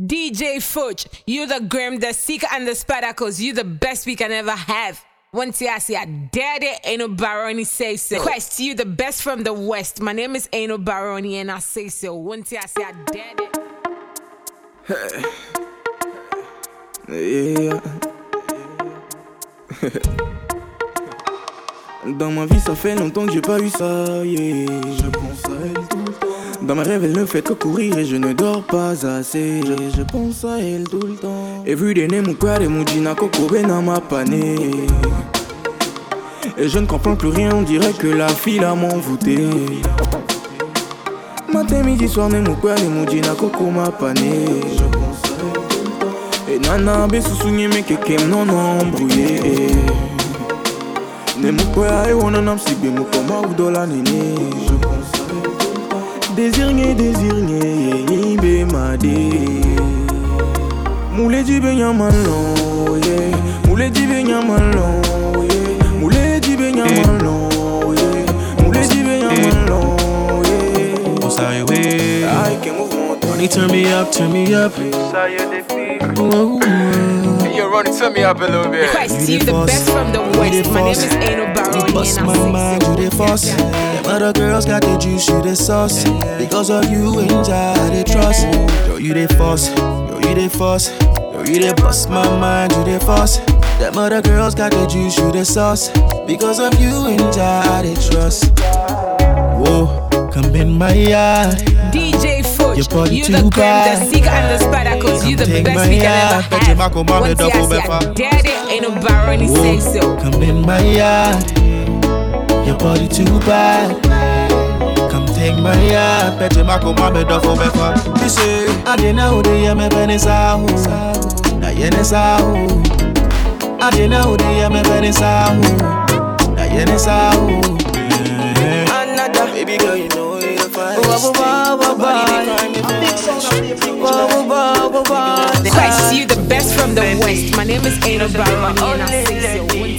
DJ Fudge, you the grim, the seeker, and the spadacles. You the best we can ever have. Once you see a daddy, ain't no baroni say so. Quest, you the best from the west. My name is Ain't no Baroni, and I say so. Once you see a daddy. Yeah. Dans ma vie, ça fait longtemps que j'ai pas eu ça. Yeah. Je pense à elle tout le temps. Dans mes rêves, elle ne fait que courir et je ne dors pas assez. Je, pense à elle tout le temps. Every day, mon cœur et mon dina kokobena m'a pané. Et je ne comprends plus rien, on dirait que la fille a m'envoûté. Matin, midi, soir, ne mon cœur et mon dina koko m'a pané. Je pense à elle Et nana, besu sougne, mais que non non embrouillé. Ne mon cœur et on en a si mon coma ou dola nini. Je pense Désirnye, désirnye, ibe made Moule dibe nyaman lon, yeah. Moule dibe nyaman lon, yeah. Moule dibe nyaman lon, yeah. Moule dibe nyaman lon, yeah. On s'arrive, ouais. I can move on Money turn me up, turn me up. Sa ye defi, oh, oh, oh yo, Ronnie, turn me up a little bit. Quest, You you the the boss. best from the You west. the My name is Ain't no You bust and my I say mind, so. you the fuss. Them other girls got the juice, you the sauce. Because of you, ain't I the trust. Yo, you the fuss, yo, you the fuss. Yo, you the bust my mind, you the fuss. Them other girls got the juice, you the sauce. Because of you, and I the trust. Whoa, come in my yard. DJ Fudge, your body you too the bad. the seeker and the spider, cause you the best we can ever have. But you might come out the double. Daddy ain't no barony say so. Come in my yard. Your body too bad. Come take my yard. Bet you might come out the double beffa. Me say, I didn't know the year me been is out. Now you're in out. I didn't know the year me been you. Another baby girl, you know you're fine. Quest, you the best from the west. My name is Ain't no Baroni, oh, and I say so. You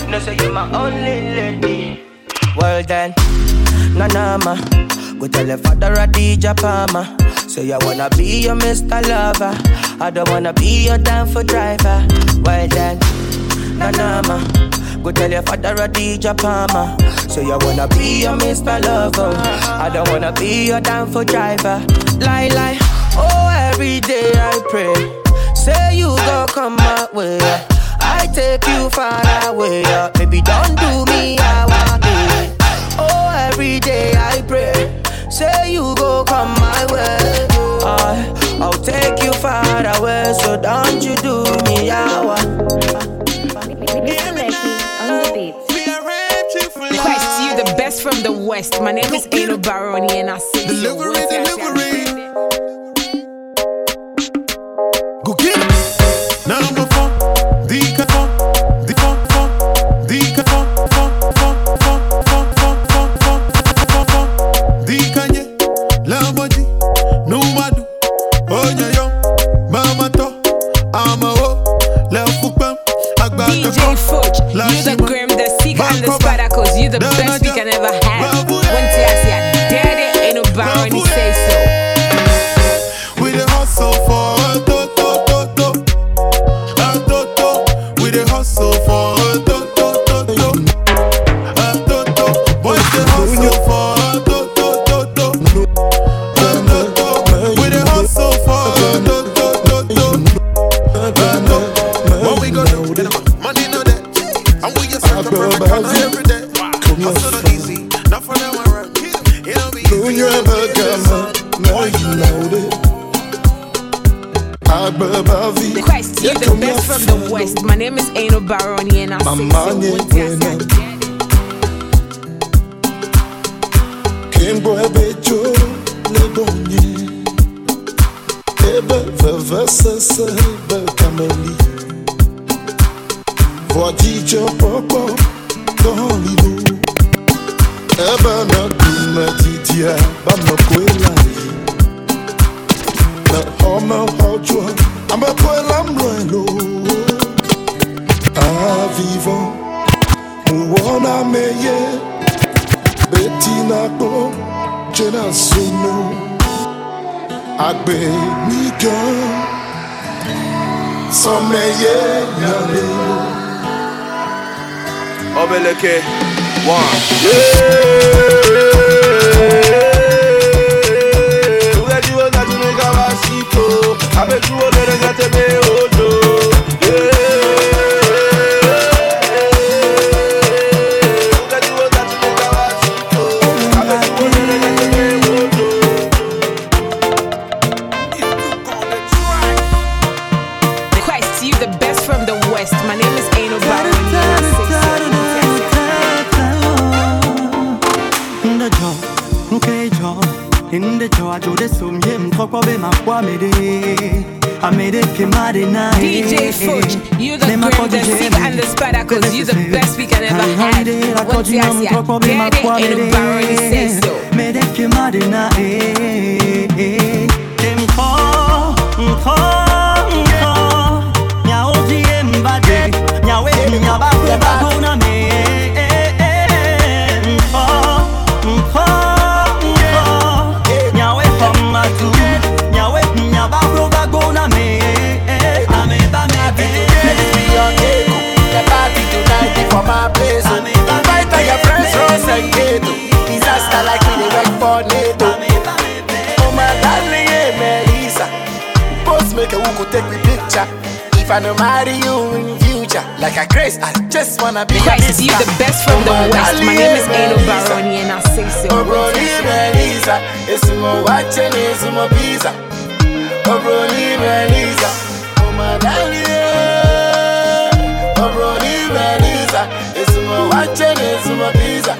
see No say you my only lady. Well then, Nanama, go tell your father a DJ Palmer. Say I wanna be your Mr. Lover. I don't wanna be your damn for driver. Well then, Nanama, go tell your father a DJ Palmer. Say I wanna be your Mr. Lover. I don't wanna be your damn for driver. Lie lie, oh every day I pray. Say you go come my way. I take you far away. uh, Baby, don't do me how I did. Oh, every day I pray. Say you go come my way. I, I'll take you far away. So don't you do me how I Mr. Lecky on the beats. Quest, you the best from the West. My name is Ada Baroni, and I sing. Delivery, so delivery. Go get it. Now I'm a phone. you the best we can ever have. One till I say I did it, ain't no borrowing. nigga Someye nyale Obeleke One. Ugejiwo zatunukawasiko I made it come out in night. DJ Fuj, you the the secret and the sparkles. You the best we can ever have. Once you see a daddy, Ain't Baroni say so. Made out in night. Them call, call, call. Nya oji embade, nya we nya ba ko ba na place. oh. Invite all your friends, and Disaster like we dey work for NATO. Oh my darling, Melissa. Post make a who could take me picture. If I no marry you in future, like a grace, I just wanna be Quest, you the best from the Oh, my west. My name is Ain't Baroni and I say so. Oh, Brony Melissa, it's more watching, it's more pizza. Oh, Brony Melissa, oh, my darling. Oh, Brony Melissa, it's more watching, it's more pizza.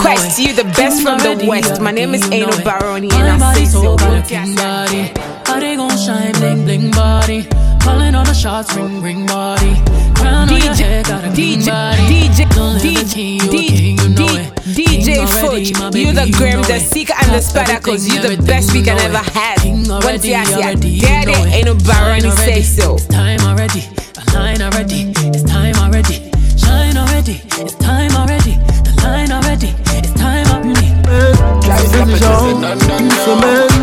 Quest, you the best from the west. My name is Ain't Baroni and I say so. body. Body gon' shine, bling bling body. Calling all the shots, ring ring body. Crown on your head, got a DJ, body. DJ, Don't live a you a king, you know it. DJ King already, Fuj, my you the you grim, the seeker and the Top sparkles. You the best we can ever you know have. it. King Once you see a already, daddy, it. Ain't no Baroni Shine say so. It's time already, the line already. It's time already. Shine already, it's time already. The line already, it's time already. C'est déjà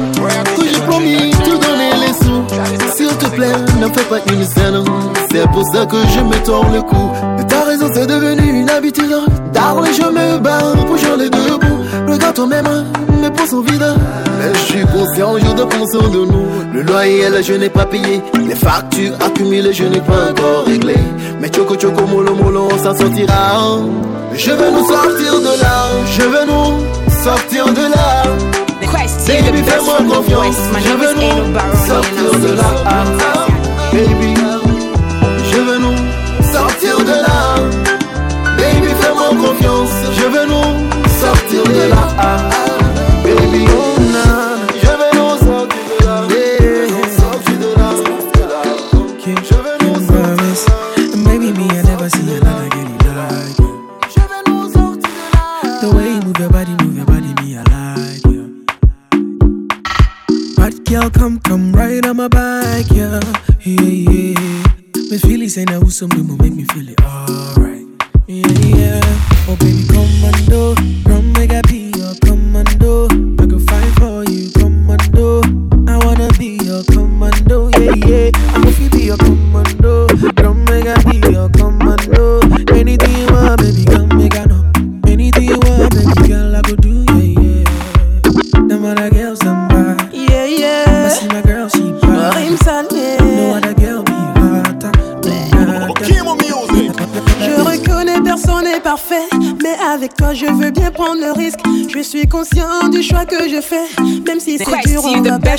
ne fais pas une scène. C'est pour ça que je me tords le cou. Mais ta raison, c'est devenu une habitude. Darling, je me bats pour les deux bouts. Regarde toi-même, mes poches sont vides. Mais je suis conscient, je soin de nous. Le loyer, là, je n'ai pas payé. Les factures accumulées, je n'ai pas encore réglé. Mais choco choco molo molo, on s'en sortira. Je veux nous sortir de là. Je veux nous sortir de là. Baby, the best fais-moi confiance. My Je veux nous sortir de là. Ah, ah, Baby, je veux nous sortir de là. Baby, fais-moi confiance. Je veux nous sortir de là. Ah, Baby,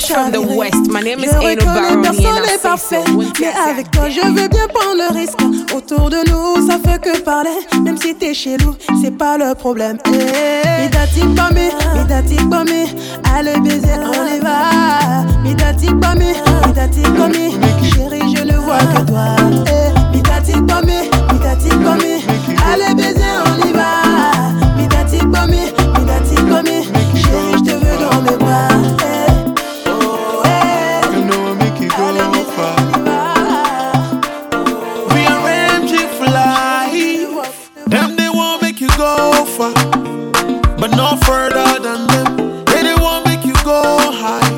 from the west. My name is Je reconnais personne n'est parfait, mais avec toi je veux bien prendre le risque. Autour de nous ça fait que parler, même si t'es chez nous, c'est pas le problème. Eh, Midatik Bami, Midatik Bami, allez baiser, on y va. Midatik Bami, Midatik Bami, chérie je ne vois que toi. Eh, Midatik Bami, Midatik Bami, allez baiser, on y va. but no further than them. They they want make you go high,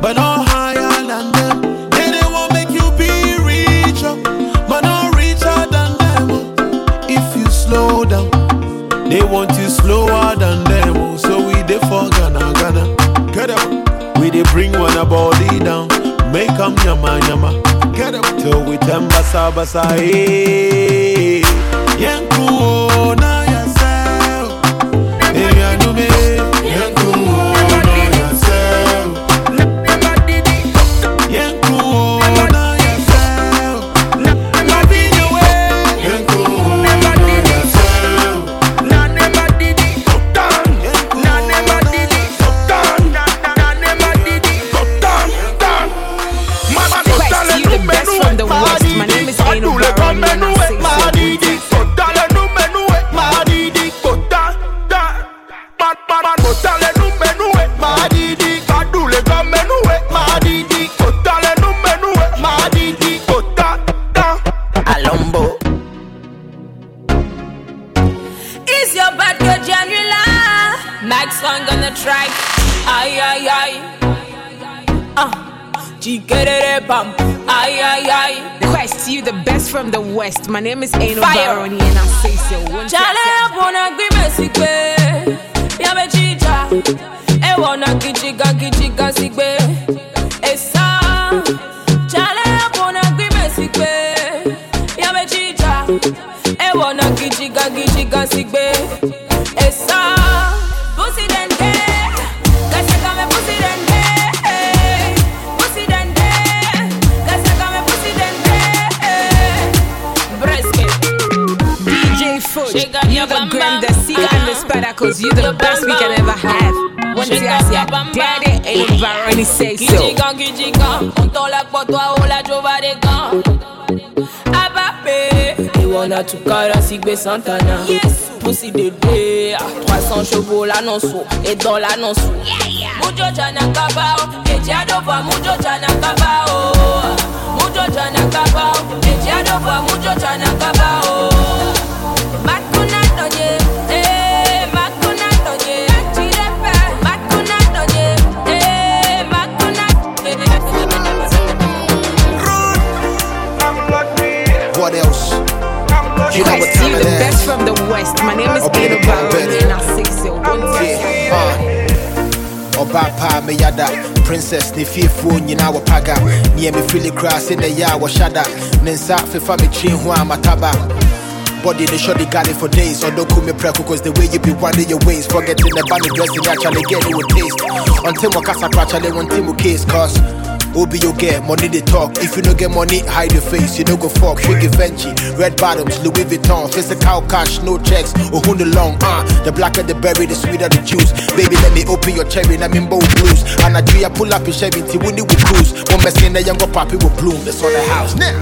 but no higher than them. They they want make you be richer, but no richer than them. If you slow down, they want you slower than them. So we they for Ghana, Ghana. Get up. We they bring one a body down, make them yama yama. Get up till we tembasa basa. Hey, eh. yanku oh, na. Januela? Max on gonna try. Ay, ay, ay. Ah, chiquerere pam. Ay, ay, ay. Quest, you the best from the west. My name is Aino. Baroni and I say so. Chale apona grime sikwe. Ya me chicha. E wana kichika kichika sikwe. Esa. Chale apona grime sikwe. Ya me chicha. E wana kichika kichika sikwe. Up the bam. the Seeker, and the Spadacles. You the best we can ever have. Shake you ask your your bam bam. daddy, Aino Baroni say so. Kijigan, kijigan, on t'enlève pour toi, la jova des gants. Abappé, et on a tout cara sigbe Santana. Yes, pussy dé, à 300 chevaux l'annonce, et dans l'annonce. Mucho jana kabao, et diado va mucho jana kabao. Mucho jana kabao, et diado va mucho jana kabao. Yada princess ne fiefoɔ nyinaa wɔ paga neɛ mefili koraa sɛ ne yɛ a wɔhyada ne nsa fefa me tiri ho a mataba Body they shorty got it for days. So don't me preko cause the way you be winding your ways. Forgetting the band dressing actually get it with taste. Until my casa actually one team case cause Obi you get money they talk. If you no get money, hide your face. You don't go fuck. Shiggy Venchi, red bottoms, Louis Vuitton, physical cash, no checks. Oh, who the long? Uh, the blacker the berry, the sweeter the juice. Baby, let me open your cherry. I'm in bold blues. And I do ya pull up your Chevy, till when it will cruise. One mess in the younger poppy will bloom. That's on the house now.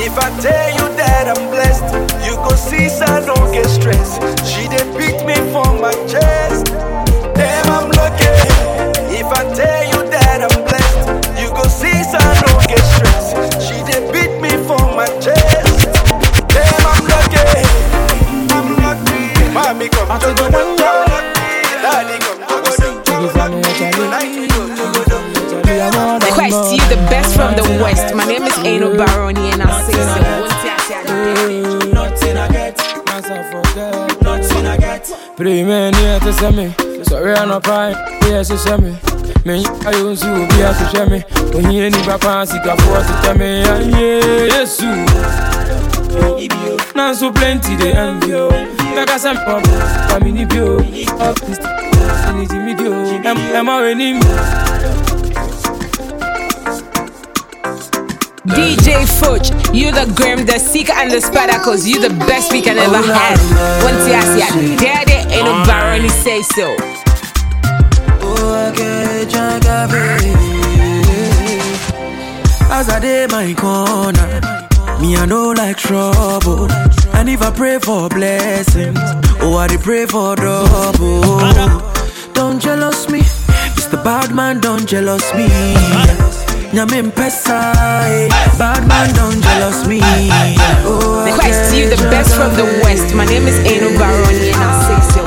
If I tell you that I'm blessed, you go see, so don't get stressed. She did beat me for my chest. Damn, I'm lucky. If I tell you Mommy, come to go down. Daddy, come to go down. Quest, you the best from the west. My name is Aino Baroni and I say so. Once you ask your Nothing I get, myself forget. Nothing I get. Pray me near to send me. Sorry, I'm not crying. Yes, you send me. Me, I use you, be as you share me. When you any papa, see ka force to tell me. yes, you. Now so plenty they envy you. Kaka some pop, kami ni bio. Up this, ni Jimmy Dio. Em, em a wenim. DJ Foch, you the Grim, the Seeker, and the Spadacles. You the best we can ever have. Once you ask your daddy, Aino Baroni say so. Oh, I get jaga, As I did my corner, me I know like trouble. And if I pray for blessings, oh I dey pray for double. Don't jealous me, Mr. Bad Man, don't jealous me. Nyame mpesa, eh. bad man don't jealous me. Oh, I Quest, you the get best from the west. My name is Aino Baroni and I say so.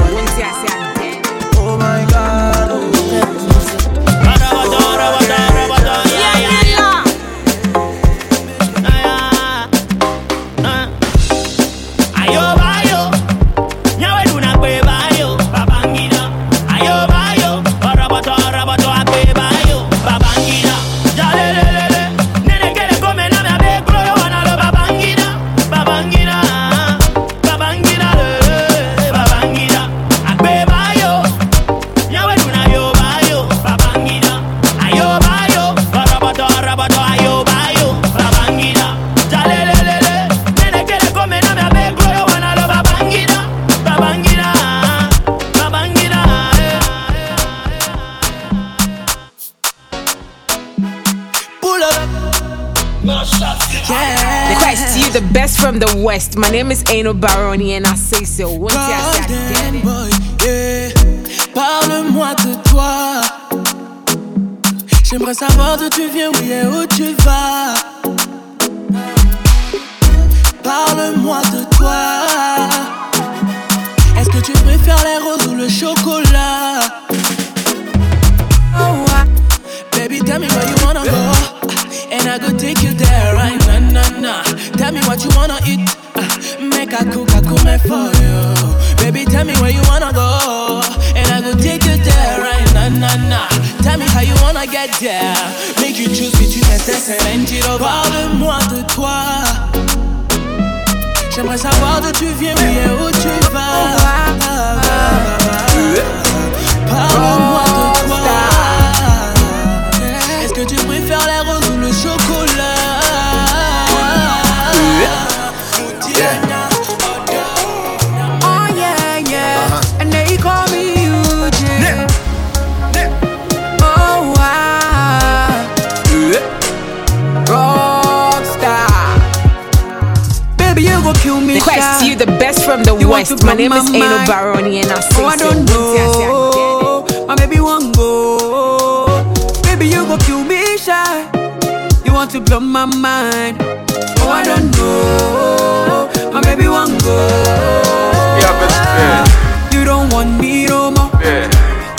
Name is Aino Baroni and I say so. Once I Golden boy, yeah. Parle-moi de toi. J'aimerais savoir d'où tu viens, oui, et où tu vas. Parle-moi de toi. Est-ce que tu préfères les roses ou le chocolat? Oh. Baby, tell me where you wanna go. And I go take you there, right? Nah, nah, nah. Tell me what you wanna eat. I cook me for you. Baby, tell me where you wanna go. And I go take you there, right? Nah, nah, nah. Tell me how you wanna get there. Make you choose between SS and Angelo. Parle-moi de toi. J'aimerais savoir d'où tu viens, oui, et où tu vas. Parle-moi de toi. The best from the You West. My blow name is my Aino mind. Baroni and I say Oh, I don't Once I say I know. My baby won't go. Baby, you go kill me shy. You want to blow my mind. Oh, I don't know. My baby won't go. Yeah, yeah. You don't want me no more. Yeah.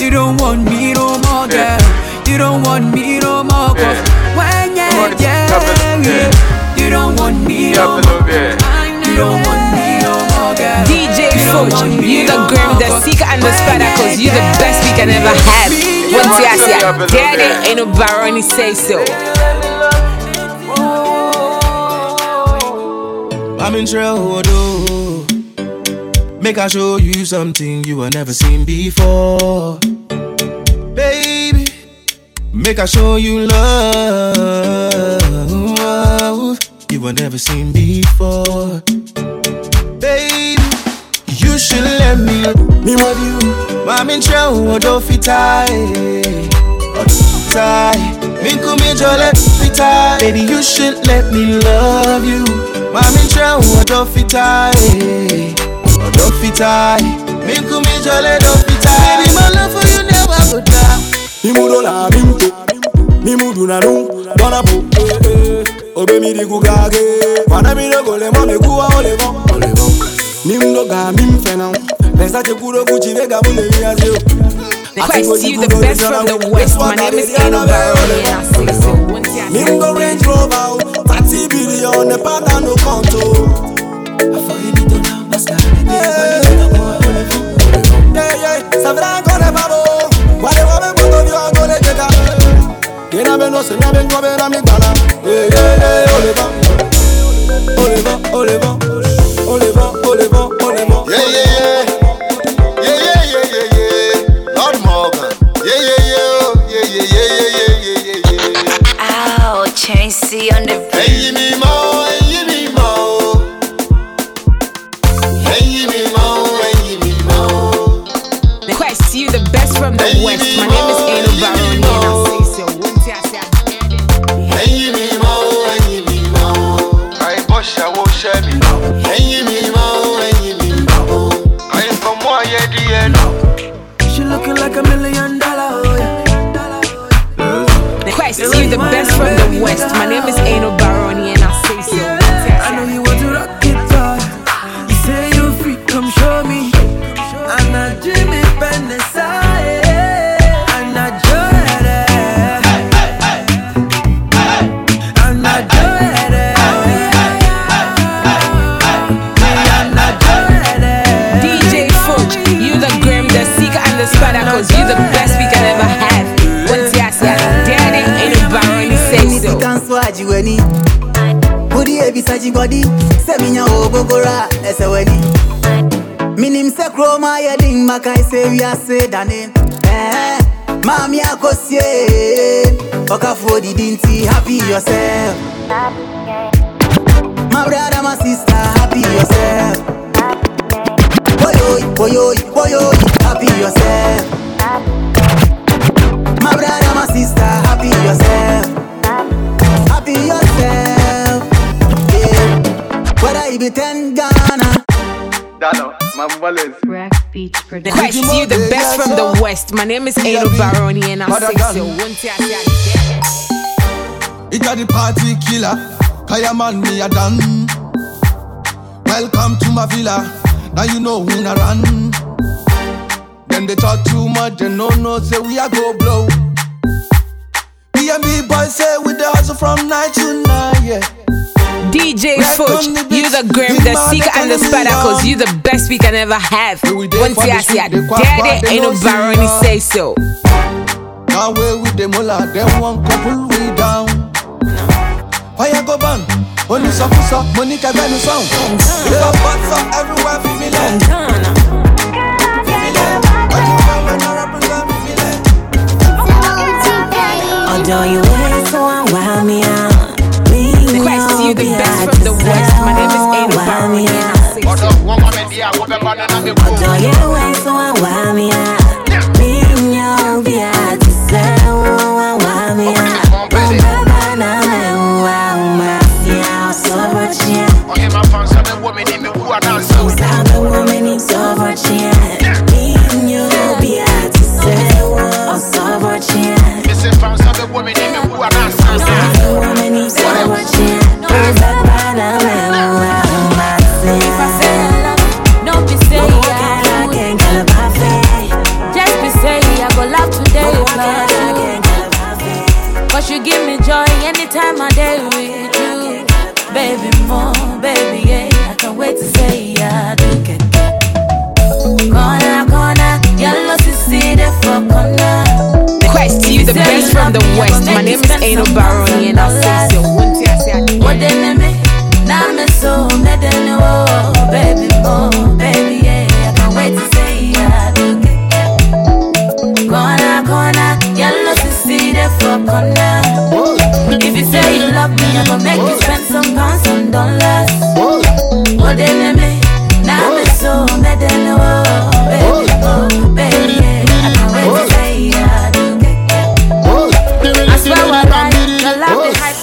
You don't want me no more, girl. You don't want me no more. Cause DJ You the no Grim, the Seeker and the Spider, cause you the best we can ever have. Once yeah, I say I dare it, Aino Baroni say so. I'm in trouble. Make I show you something you have never seen before. Baby, make I show you love you have never seen before. Baby, you should let me me with you. I'm in trouble, don't fit tight. Tie, me come in let fit tight. Baby, you should let me love you. I'm in trouble, don't fit tight. Don't fit tight. Me come in don't fit tight. Baby, my love for you never go down. Imudola mimpe Mimuduna nu Dona po Obe mi di kukage Wana mi de gole mo me kuwa ole bon Ole bon Nimdo ga mim fena Pesa che kuro kuchi vega mule mi asio The Quest, you the best from the West. My name is Aino Baroni jigọdi sẹmiyan obogora ẹsẹ wẹni. minim sẹ kuro maa yẹ di mmaka ise wiase dani. Eh, maami akosie ọkafo oh, didi nti happy yourself. my brother my sister happy yourself. boyoyi boyoyi boyoyi happy yourself. my brother my sister. Happy yourself Happy yourself, yeah. Whether it and Ghana. Dano, my wallet. Quest you the best from the west. My name is Ado Baroni and I'm six so one day I It got the party killer. Kaya man me a done. Welcome to my villa. Now you know who na run. Then they talk too much, they no no say we a go blow. Me and me boys say we the hustle from night to night, yeah. DJ Right Fuch, on the you the beat, Grim, the man, Seeker, they and the calling me Spadacles. You the best we can ever have. there Once for you the see a street, they daddy, ain't no no barony say so. Now way with them all them one couple we down. Fire go ban, only so so, money can buy no sound. We got butts up everywhere, feel me like. Feel me like. When you come and I represent, feel me like. Although you wait so wow me out. Quest you the best from the west. My name is Ado Barony and I'm six so. Although you wait so wow me out. You give me joy anytime I day with you. Baby, more, baby, yeah. I can't wait to say I do get Corner, corner, yellow to see the for corner. Quest you the best from the west. My name is Ado Baroni and I'm six so. One I say I What they name me? Now me so me they know, oh, baby, more, love me, I'm gonna make you spend some pounds, some dollars. What they name me? Now me so me they know, oh, baby, more, baby, yeah. I can't wait to say I do get I swear what I your love the hype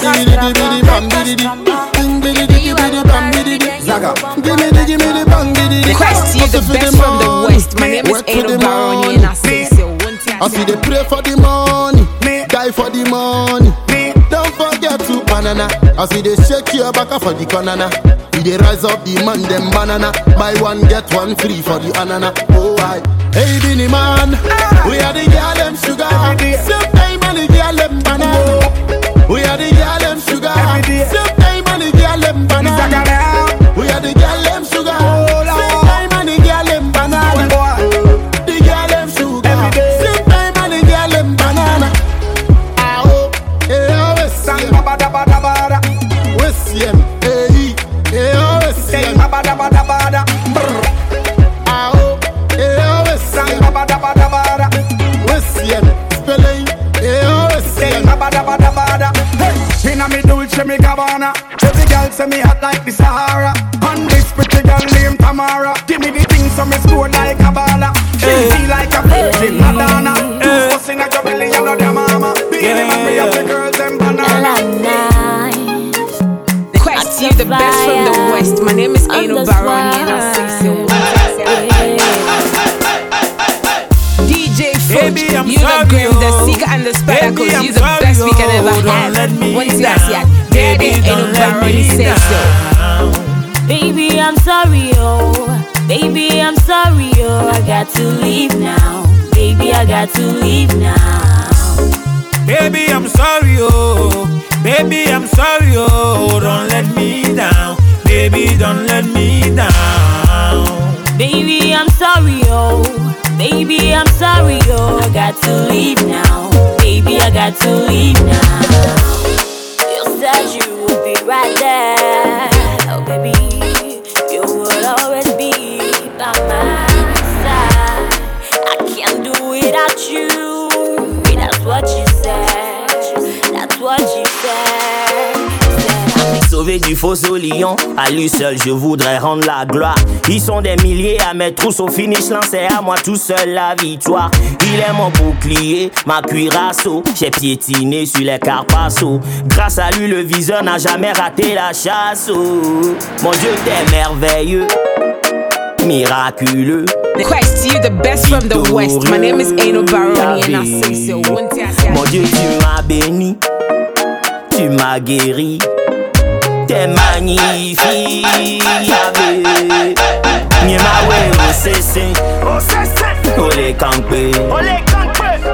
cost Quest you the best from the west. My name is Ado Baroni and I'm six so. One day I I see they pray for the money, die for the money. To banana. I see they shake your back for the banana. We they rise up the man them banana. Buy one get one free for the anana. Oh I, hey Bini man, we are the girl them sugar. Same time and the girl them banana. Oh. We are the girl don't let me down. Baby, I'm sorry, oh. Baby, I'm sorry, oh. I got to leave now. Baby, I got to leave now. You said you would be right there. Oh, baby, you would always be by my side. I can't do without you. That's what you sauver du faux au lion. À lui seul, je voudrais rendre la gloire. Ils sont des milliers à mettre tous au finish, lancer à moi tout seul la victoire. Il est mon bouclier, ma cuirasse. J'ai piétiné sur les carpassos. Grâce à lui, le viseur n'a jamais raté la chasse. oh. Mon Dieu, t'es merveilleux, miraculeux. Quest, you the best from the west. My name is Aino Baroni and I say so. One day I say Mon Dieu, tu m'as béni, tu m'as guéri. T'es magnifique. Nye ma we o sese, o le kankpe,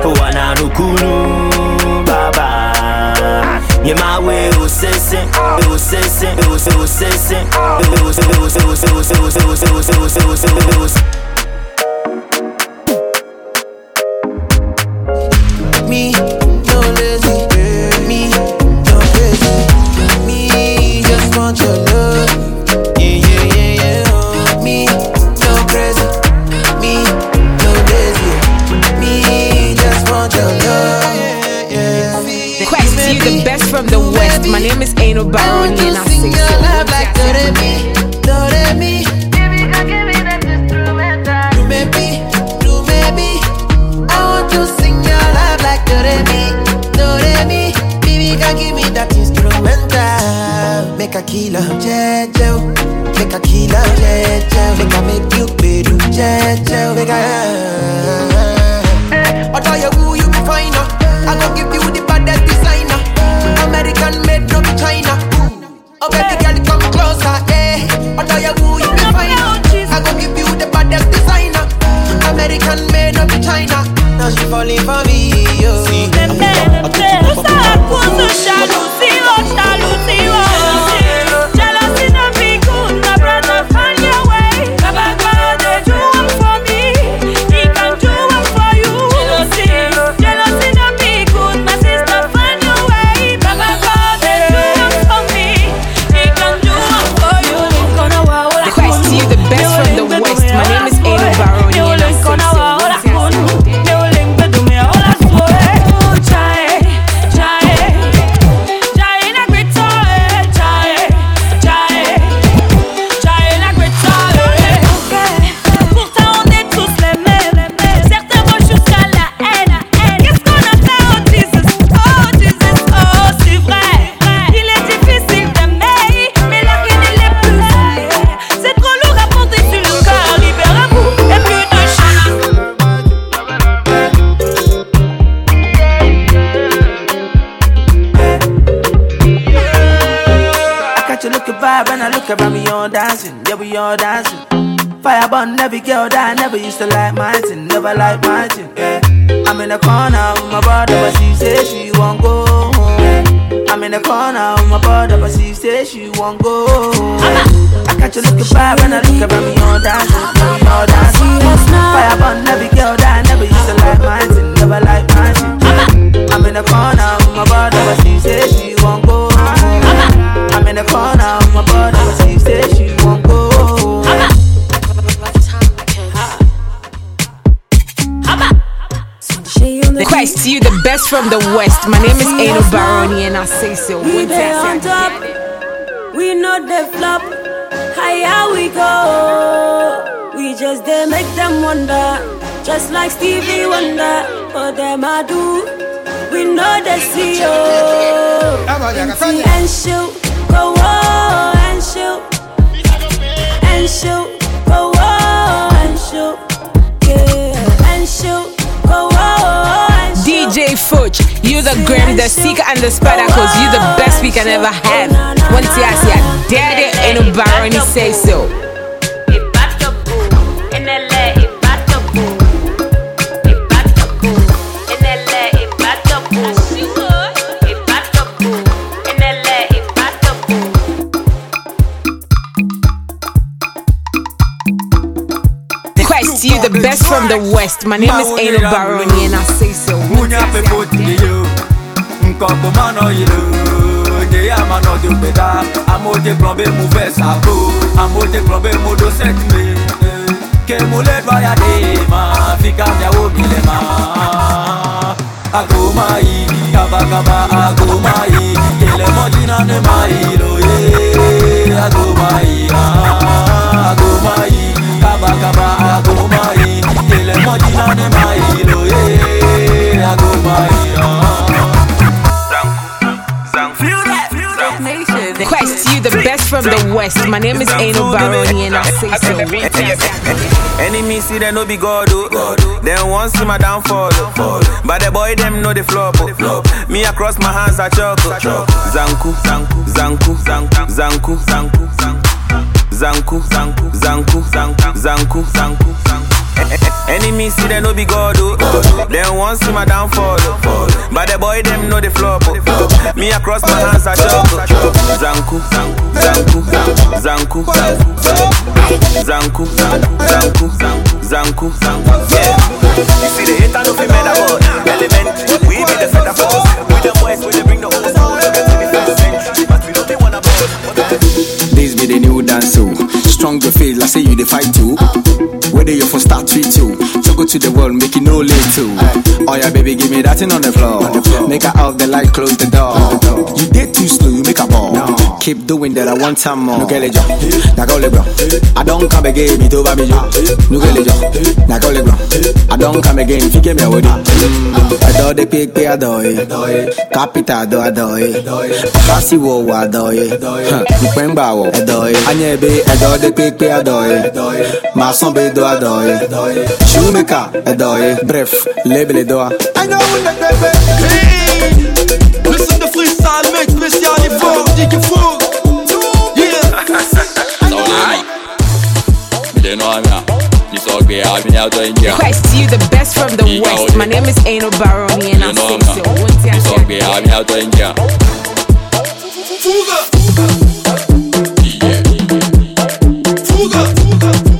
o wana nukunu baba. Nye ma we o sese, o sese, o se o sese, o se o se o se o se o se o se o se o se o se o se. Me, I catch you looking vibe and I look around me all dancing. Yeah, we all dancing. Fire burn every girl that I never used to like mine, thing, never like mine. thing, Yeah. I'm in the corner with my brother, but she say she won't go. I'm in the corner with my brother, but she say she won't go home. Quest, you the best from the west. My name is Aino Baroni and I say so. We we know the flop. Higher we go, we just they make them wonder. Just like Stevie Wonder, for them I do. We know the CEO. MC and shoot, go on and shoot, and shoot, go on and shoot, yeah, and shoot, go on and shoot. DJ Fuch, you the Grim, the Seeker, and the Spartacles. You the best we can ever have. One day I say, I dare it, Aino Baroni say so. Quest, you the best from the west. My name is Aino Baroni and I say so. Munye ape moti yo. Nkopo mano yilo Nye ya mano de peda Amote plobe mouve sabo Amote plobe modo setme Ke moule dwaya de ma. Fika mya wo milema Agoma yi Kaba kaba agoma yi. Kele mojina ne ma yilo Agoma yi Agoma yi. Ah, ilo from the west. My name is Ain't Baroni and I say so. Enemy see they no be God, oh. Them want see my downfall, oh. But the boy them know the flop, oh. Me across my hands I choke, oh. Zanku, Zanku, Zanku, Zanku, Zanku, Zanku, Zanku, Zanku, Zanku, Zanku, Zanku, Zanku. Enemies, see they no be God oh. Them want see my downfall oh. But the boy them know the flop oh. Me across my hands I chop oh. Zanku, Zanku, Zanku, Zanku, Zanku, Zanku, Zanku, yeah. You see the hater no fi mad about Element, we be the center force We the boys, we they bring the whole sound eh. But we don't be one about This be the new dance so Strong to feel, I say you the fight whether you for start tweet too. Talk to the world, make it no late too. Oh yeah, baby, give me that thing on the floor. Make her off the light, close the door. You did too slow, keep doing that I want some more. Nukele jo, nakole bro I don't come again, it over me jo Nukele jo, nakole bro I don't come again, fike me awodi Adore de pepe adore Capital adore adore Kasi wo wo adore Mkwemba wo adore Anyebe adore de pepe adore Mason be do adore Shoemaker adore Bref, label doa I know what the baby Salmek spécial, qu'il faut. You the best from the West. My name is Ano Baroni and I'm sexy. Fuga! Fuga! Fuga! Fuga!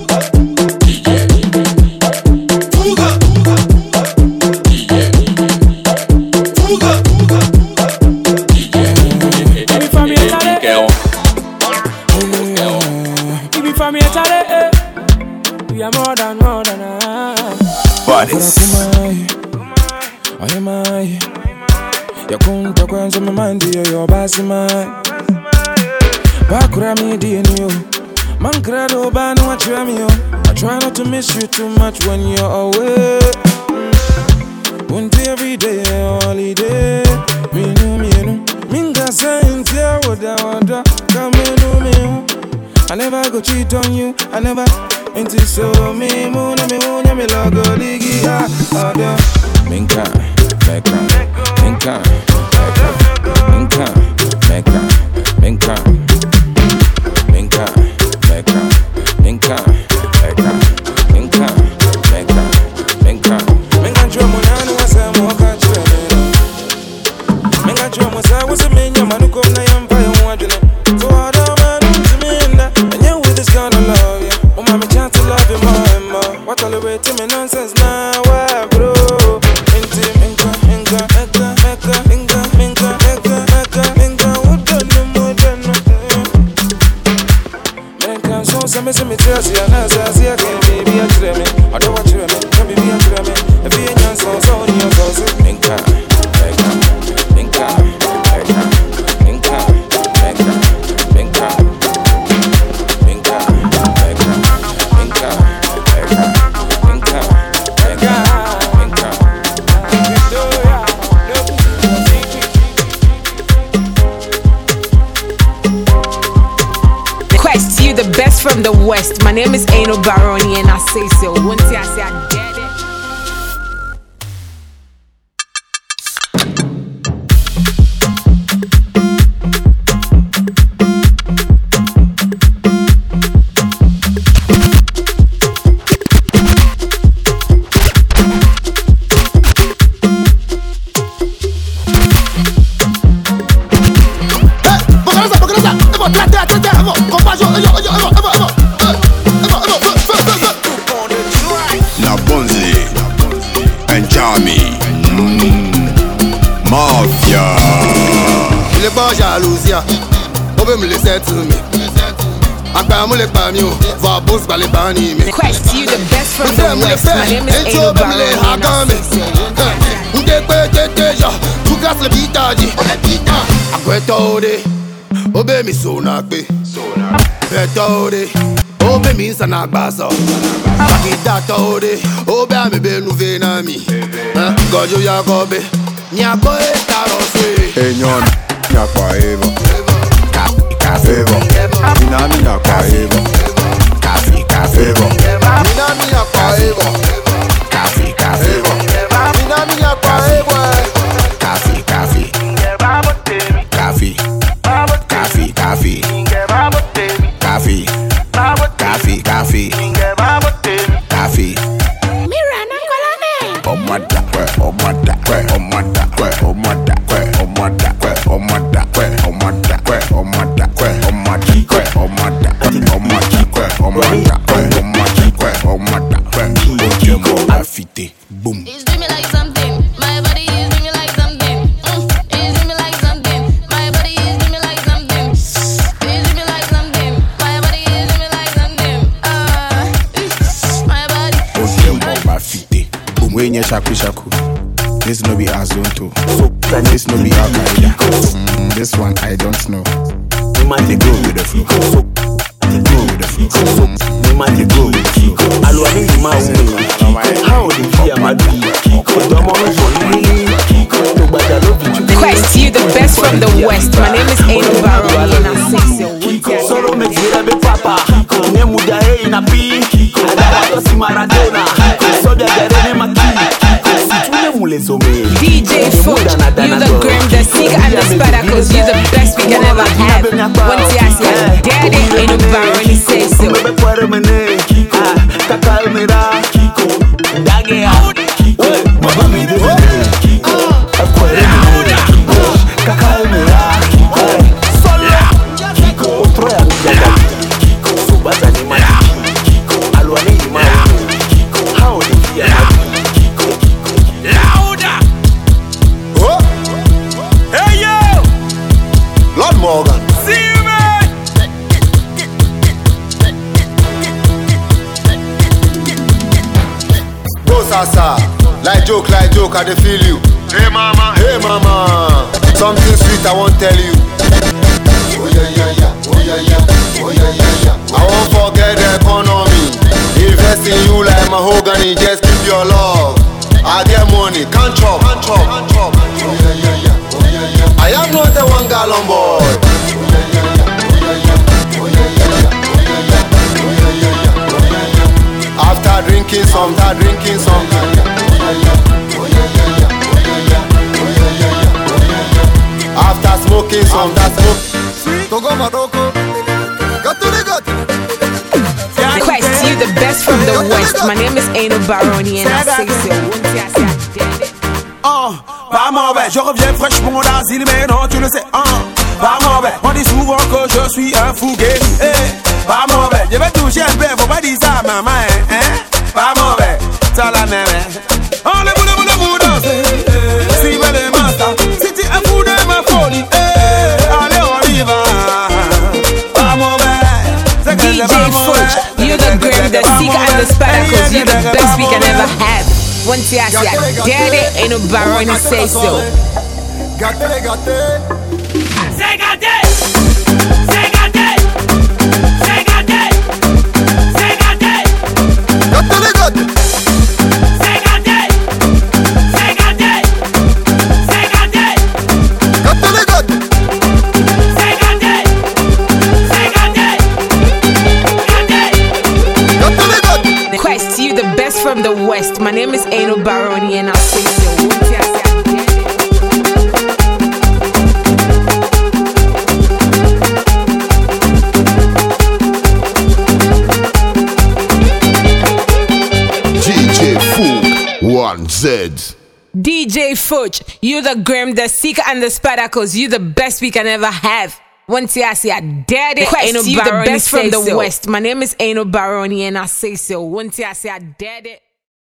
Tell me nonsense. bọ́ jàlùzíà ó bẹ́ mi lè sẹ́ tù mí. Àgbà mo lè pa mi o, for boss gba. Quest you the best from the west, my name is Eno Barone and I'm six years. Ndé pé tètè yọ, Lucas lè bí tàjì. Àgbẹ̀tọ̀ òde, ó bẹ́ mi sònà pé. Bẹ̀tọ̀ òde, ó bẹ́ mi sànà gbàsọ̀. Àgídàtọ̀ òde, ó bẹ́ àmì bẹ́ẹ̀ nu mi. Gọ̀jú ya gọ́ bẹ́ẹ̀, ní àgbọ̀ ètà rọ̀ sí. mina kwa Eva Ka Eva Mina mina kwa Eva Mina mina Mina mina this no be al qaeda this one i don't know. Dey go with the flow. I feel you. Hey mama. Hey mama. Something sweet I won't tell you. My name is Aino Baroni and I say so. Oh, pas mauvais, je reviens fraîchement d'asile, mais non, tu le sais, oh, pas mauvais. On dit souvent que je suis un fougué, eh, pas mauvais. Je vais toucher un peu, faut pas dire ça, maman, hein, pas mauvais. Ça la nene. Seeker, and the sparkles. You the best we can ever have. Once you ask your daddy, Aino Baroni say so. Gâté, gâté. C'est gâté. C'est gâté. C'est gâté. C'est gâté. Gâté, les My name is Aino Baroni and I say so. You your daddy. DJ Fool, one Z. DJ Foot, you the grim, the seeker, and the sparkles. You the best we can ever have. Once you ask your daddy, Quest, Aino you the best from the so. west. My name is Aino Baroni and I say so. Once you ask your daddy.